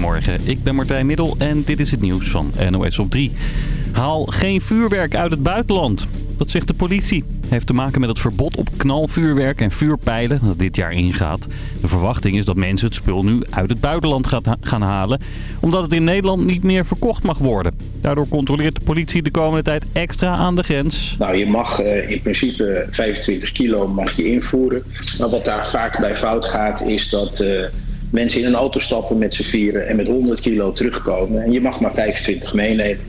Goedemorgen, ik ben Martijn Middel en dit is het nieuws van NOS op 3. Haal geen vuurwerk uit het buitenland. Dat zegt de politie. Heeft te maken met het verbod op knalvuurwerk en vuurpijlen dat dit jaar ingaat. De verwachting is dat mensen het spul nu uit het buitenland gaan halen. Omdat het in Nederland niet meer verkocht mag worden. Daardoor controleert de politie de komende tijd extra aan de grens. Nou, je mag uh, in principe 25 kilo mag je invoeren. Maar wat daar vaak bij fout gaat is dat... Uh, mensen in een auto stappen met z'n vieren en met 100 kilo terugkomen. En je mag maar 25 meenemen.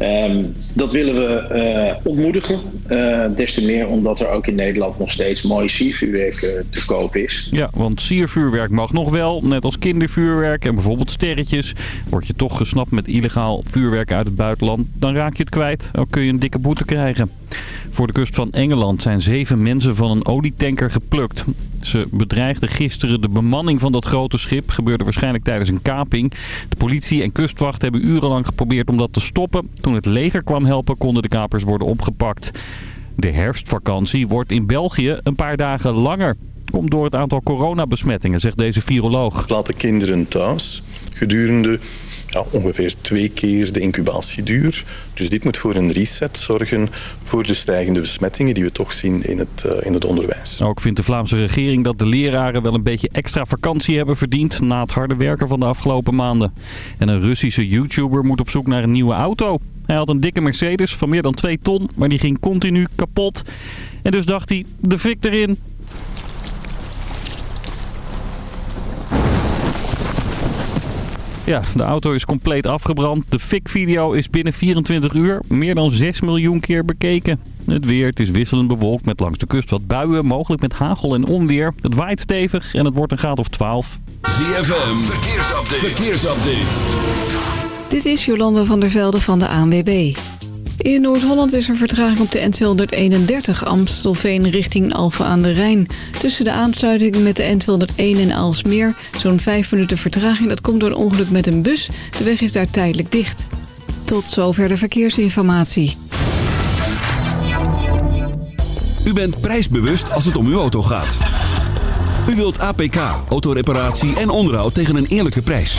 Ehm, dat willen we uh, ontmoedigen. Uh, des te meer omdat er ook in Nederland nog steeds mooi siervuurwerk uh, te koop is. Ja, want siervuurwerk mag nog wel. Net als kindervuurwerk en bijvoorbeeld sterretjes. Word je toch gesnapt met illegaal vuurwerk uit het buitenland, dan raak je het kwijt. Ook kun je een dikke boete krijgen. Voor de kust van Engeland zijn zeven mensen van een olietanker geplukt. Ze bedreigden gisteren de bemanning van dat grote schip. Gebeurde waarschijnlijk tijdens een kaping. De politie en kustwacht hebben urenlang geprobeerd om dat te stoppen. Toen het leger kwam helpen konden de kapers worden opgepakt. De herfstvakantie wordt in België een paar dagen langer. Komt door het aantal coronabesmettingen, zegt deze viroloog. Laten kinderen thuis gedurende ja, ongeveer twee keer de incubatieduur. Dus dit moet voor een reset zorgen voor de stijgende besmettingen die we toch zien in het, uh, in het onderwijs. Ook vindt de Vlaamse regering dat de leraren wel een beetje extra vakantie hebben verdiend na het harde werken van de afgelopen maanden. En een Russische YouTuber moet op zoek naar een nieuwe auto. Hij had een dikke Mercedes van meer dan 2 ton, maar die ging continu kapot. En dus dacht hij, de fik erin, Ja, de auto is compleet afgebrand. De fik-video is binnen 24 uur meer dan 6 miljoen keer bekeken. Het weer, het is wisselend bewolkt met langs de kust wat buien, mogelijk met hagel en onweer. Het waait stevig en het wordt een graad of 12. ZFM, verkeersupdate. verkeersupdate. Dit is Jolanda van der Velde van de ANWB. In Noord-Holland is er vertraging op de N231 Amstelveen richting Alphen aan de Rijn. Tussen de aansluiting met de N201 en Alsmeer zo'n 5 minuten vertraging. Dat komt door een ongeluk met een bus. De weg is daar tijdelijk dicht. Tot zover de verkeersinformatie. U bent prijsbewust als het om uw auto gaat. U wilt APK, autoreparatie en onderhoud tegen een eerlijke prijs.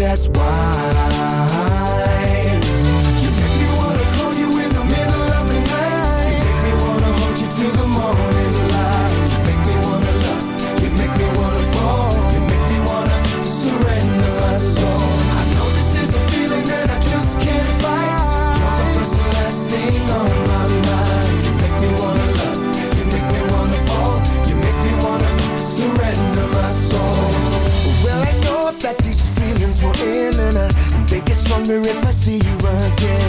That's why. If I see you again.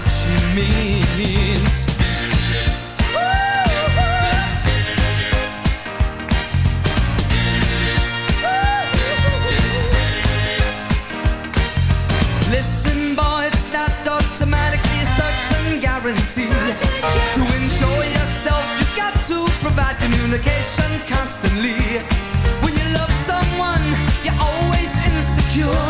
Much she means. Listen, boy, it's not automatically certain guarantee. To ensure yourself, you've got to provide communication constantly. When you love someone, you're always insecure.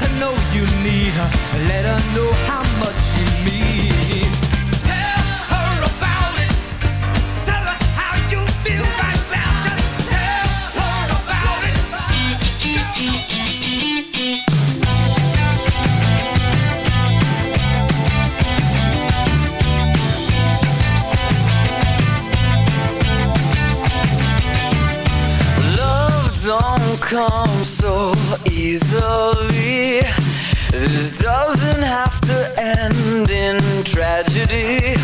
Her know you need her. Let her know how much you mean. Tell her about it. Tell her how you feel right tell her about it. Love don't come easily. This doesn't have to end in tragedy.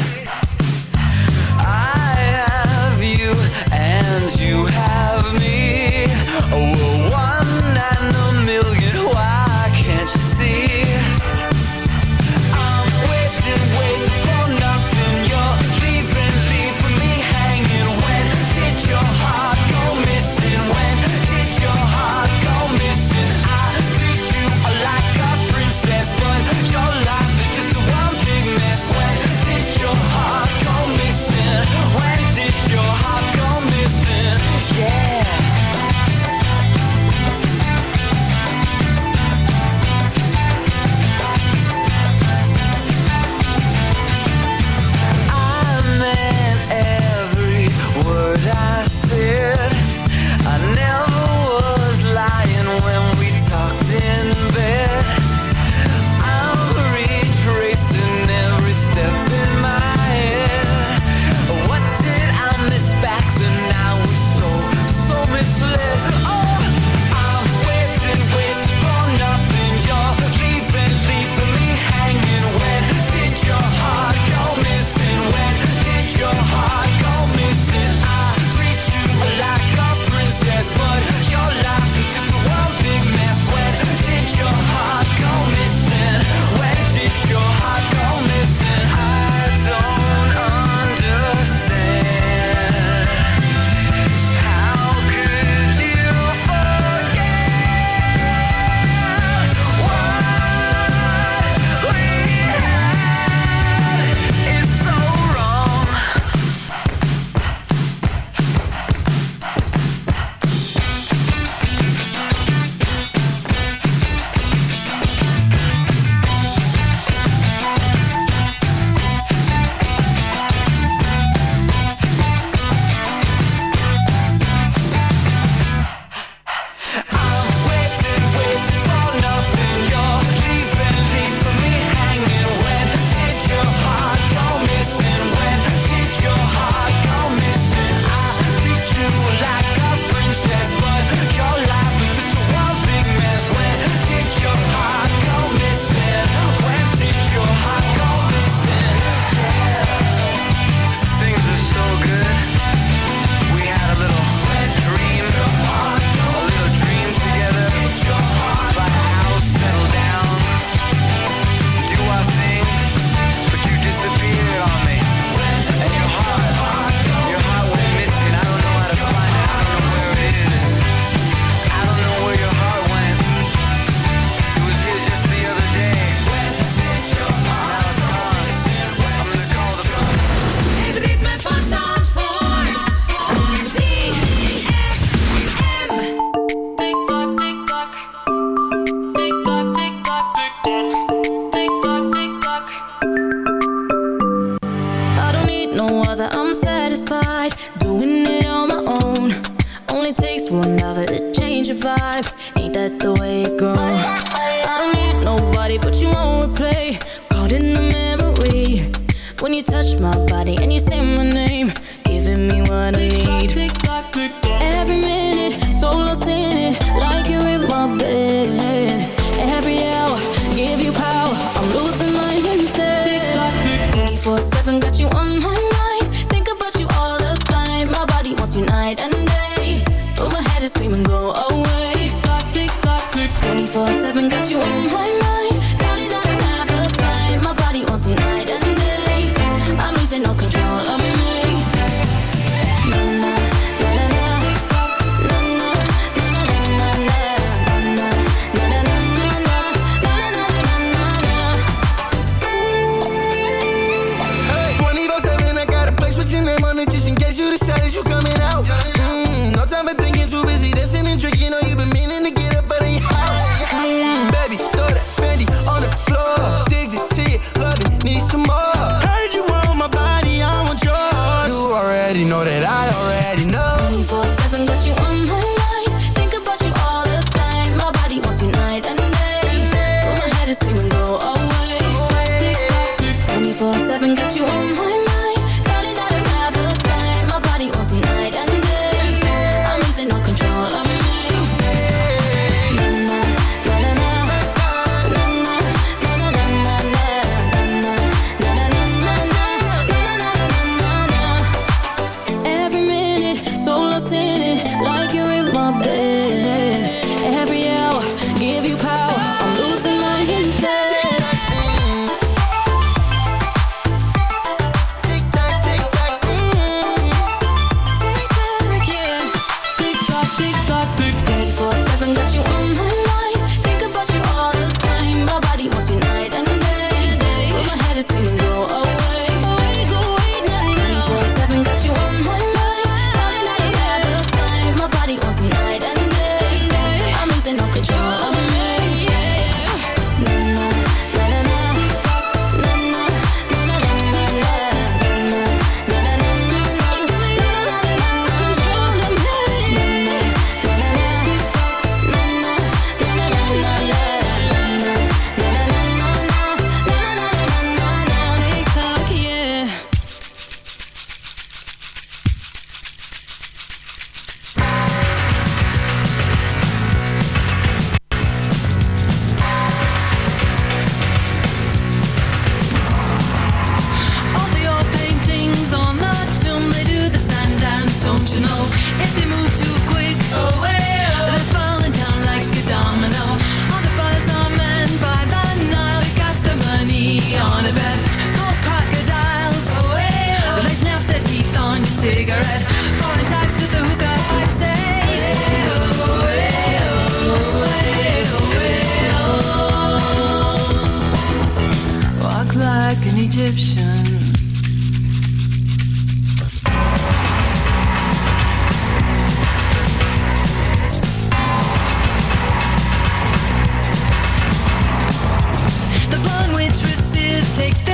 take the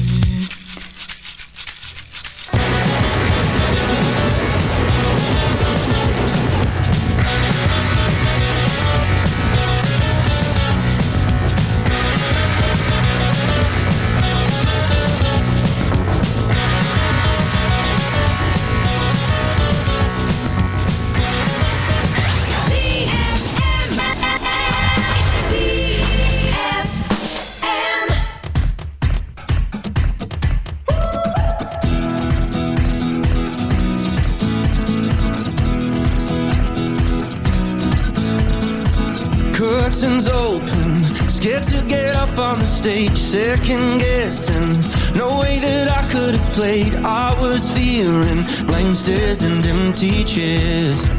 up on the stage second guessing. No way that I could have played. I was fearing blank stares and empty chairs.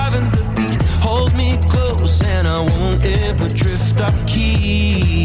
driving the beat. Hold me close and I won't ever drift off key.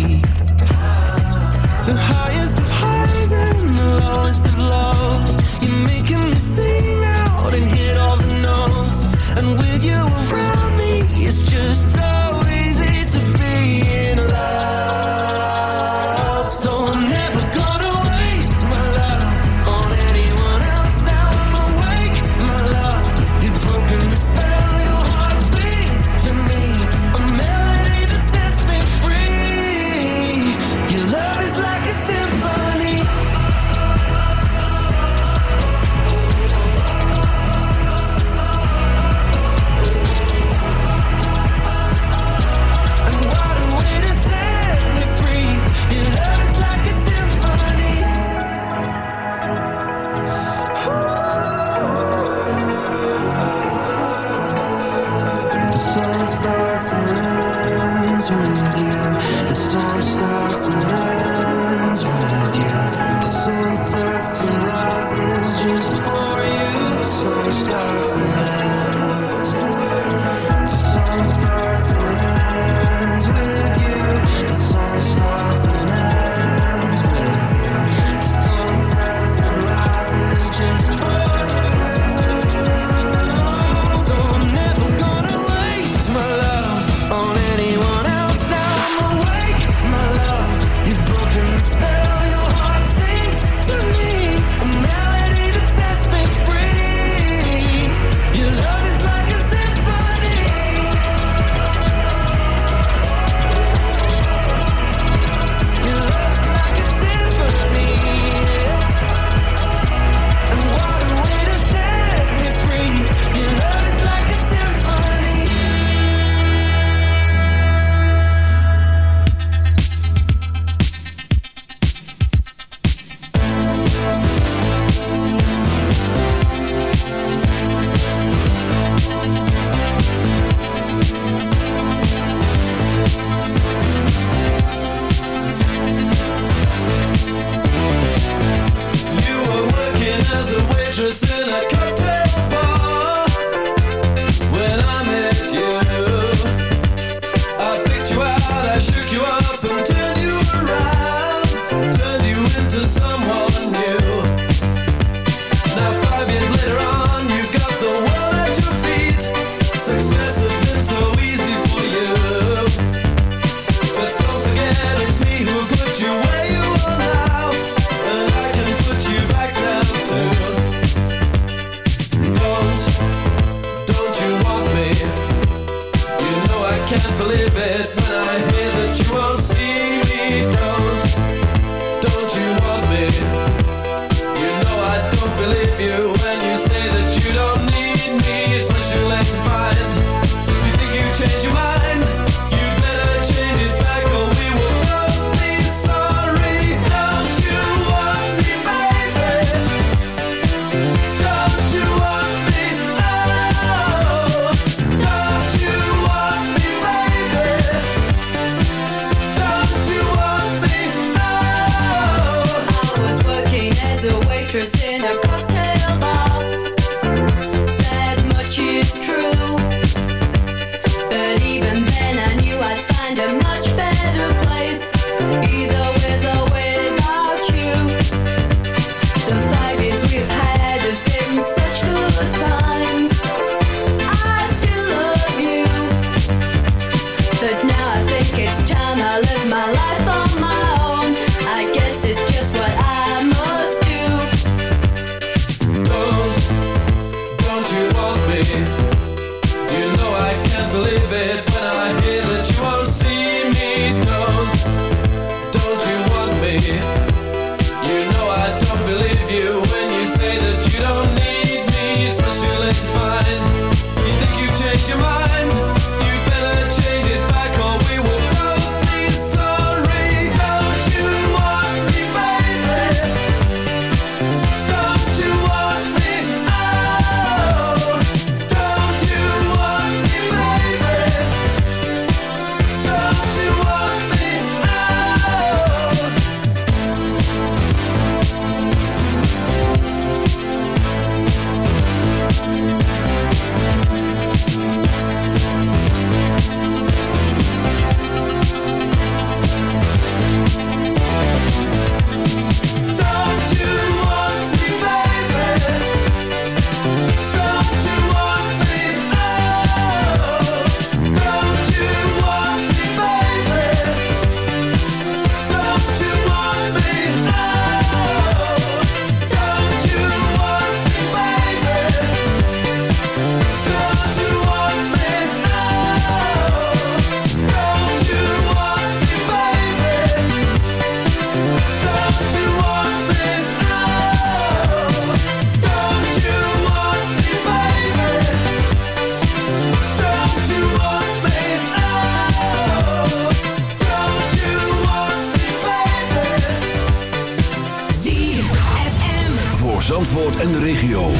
regio.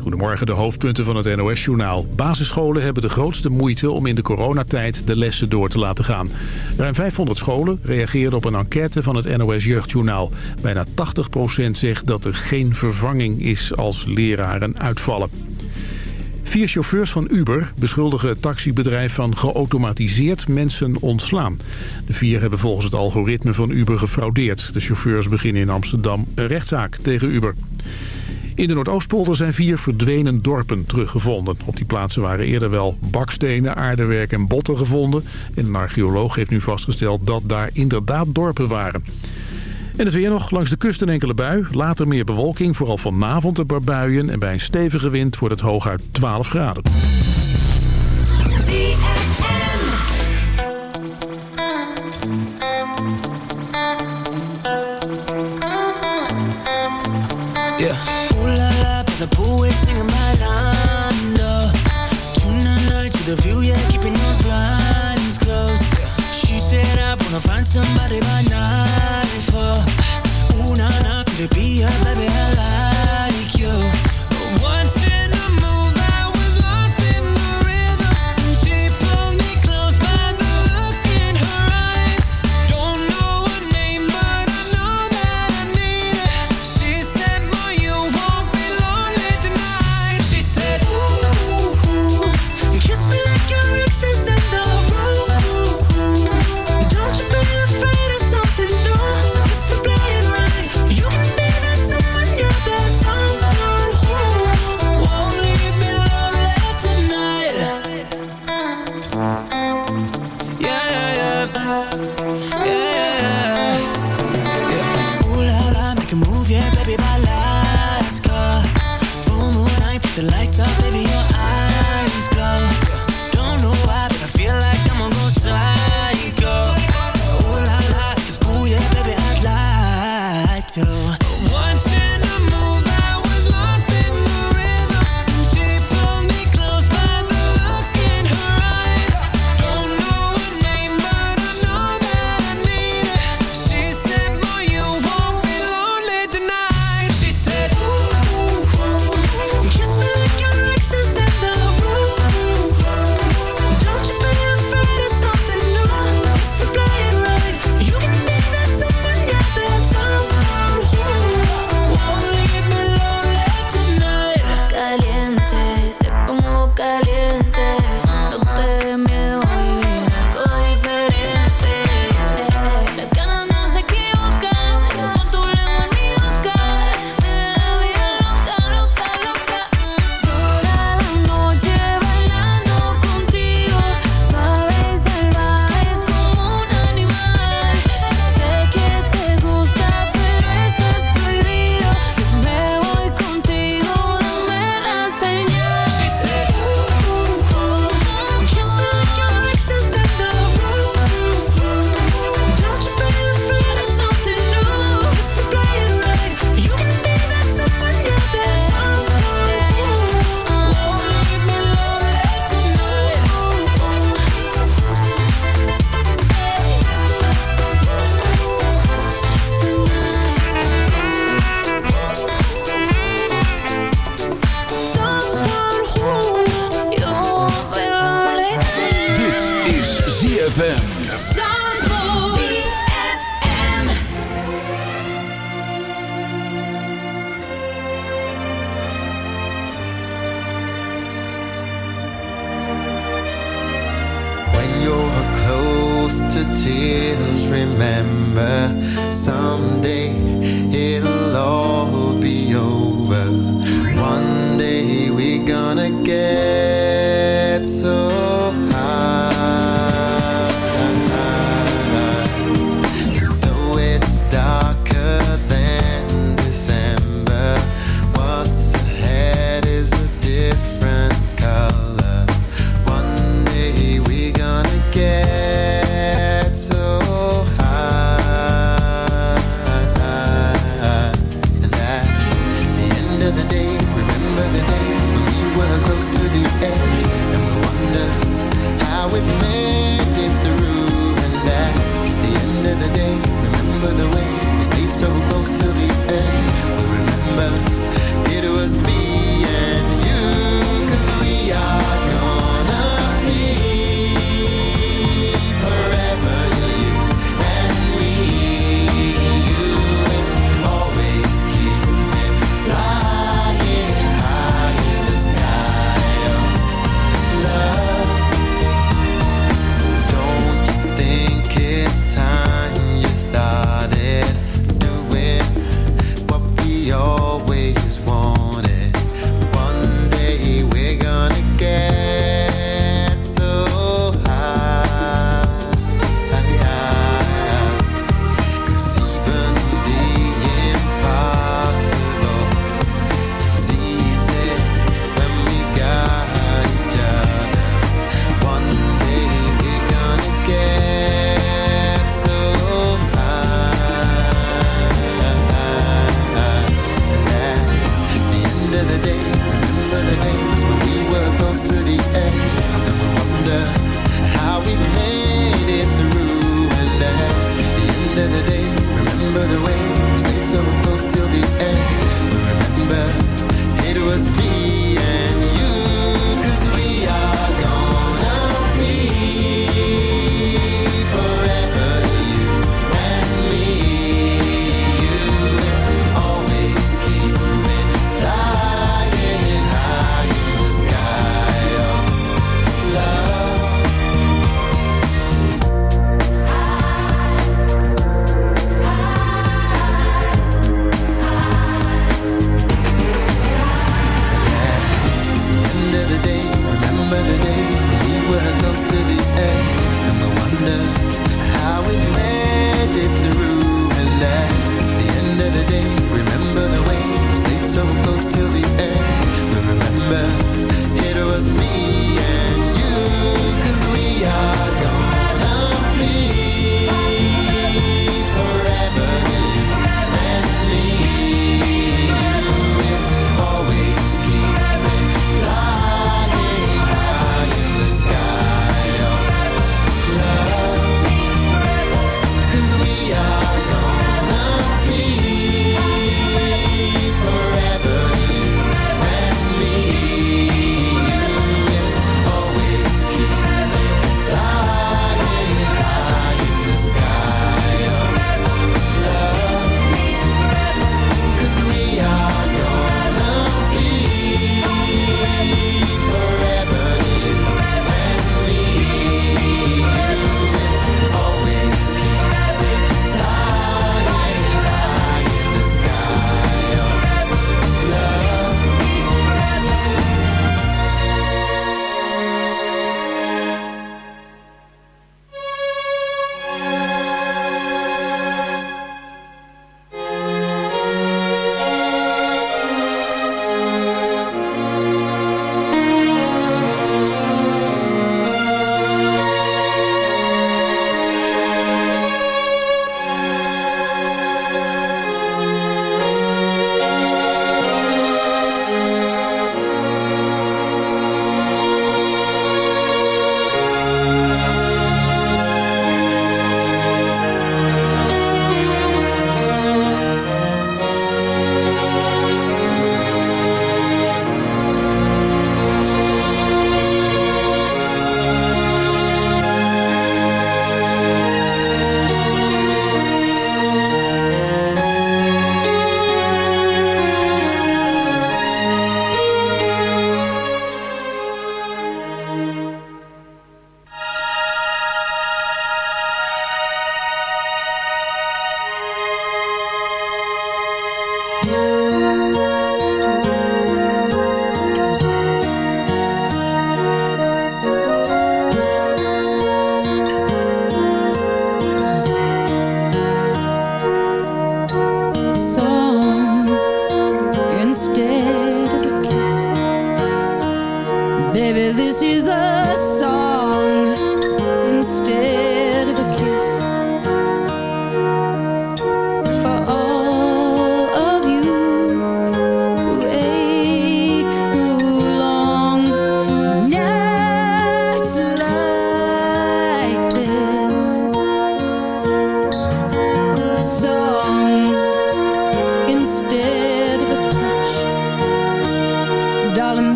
Goedemorgen, de hoofdpunten van het NOS-journaal. Basisscholen hebben de grootste moeite om in de coronatijd de lessen door te laten gaan. Ruim 500 scholen reageerden op een enquête van het NOS-jeugdjournaal. Bijna 80% zegt dat er geen vervanging is als leraren uitvallen. Vier chauffeurs van Uber beschuldigen het taxibedrijf van geautomatiseerd mensen ontslaan. De vier hebben volgens het algoritme van Uber gefraudeerd. De chauffeurs beginnen in Amsterdam een rechtszaak tegen Uber. In de Noordoostpolder zijn vier verdwenen dorpen teruggevonden. Op die plaatsen waren eerder wel bakstenen, aardewerk en botten gevonden. En een archeoloog heeft nu vastgesteld dat daar inderdaad dorpen waren. En het weer nog. Langs de kust een enkele bui. Later meer bewolking. Vooral vanavond een paar buien. En bij een stevige wind wordt het hooguit 12 graden. Gonna find somebody by nightfall. Ooh, nah, nah, could it be a baby I like you? Watching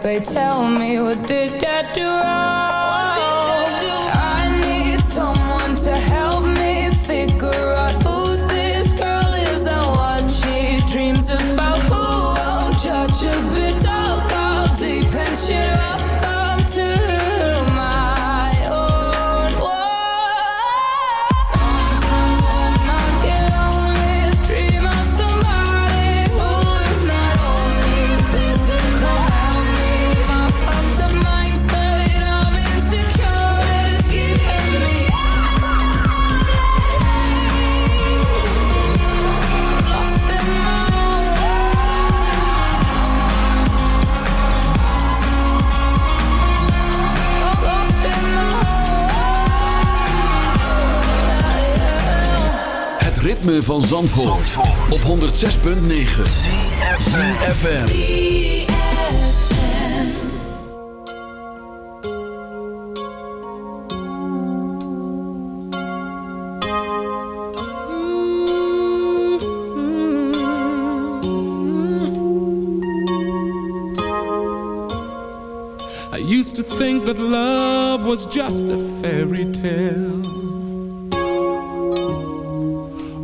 paper tell van Zandvoort, op 106.9 CFFM I used to think that love was just a fairy tale.